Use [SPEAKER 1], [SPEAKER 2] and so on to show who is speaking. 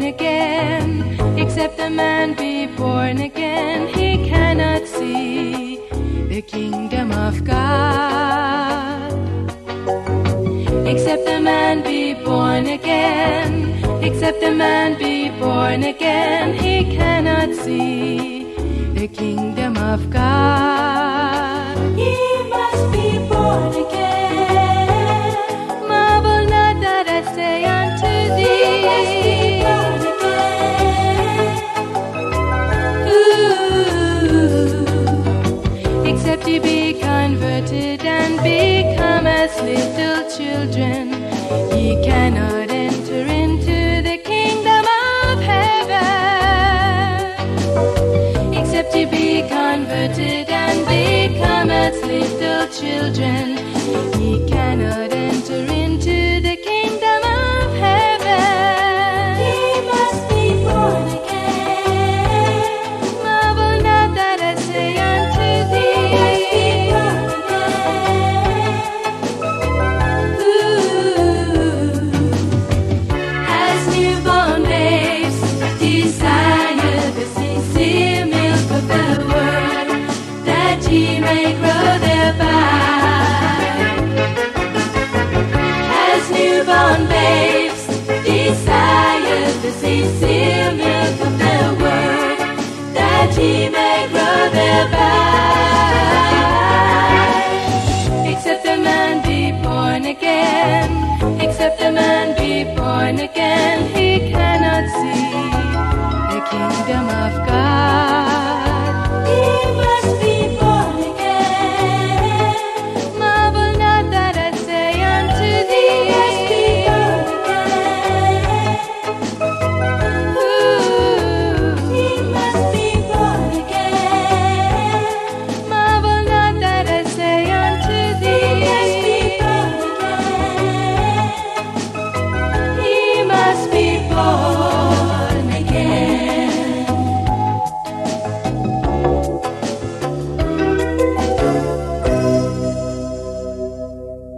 [SPEAKER 1] ایک سپٹ مین بھی پون came of کا ایک سپٹ مین بھی پورن کے ایک سپٹ مین بھی پون کیسیڈم آف گا بیانٹ ڈس لینا ڈن چورن چما سب ٹیم ون بیمس لٹل چلڈرین جی مائک شیشی مان جیپن کے ست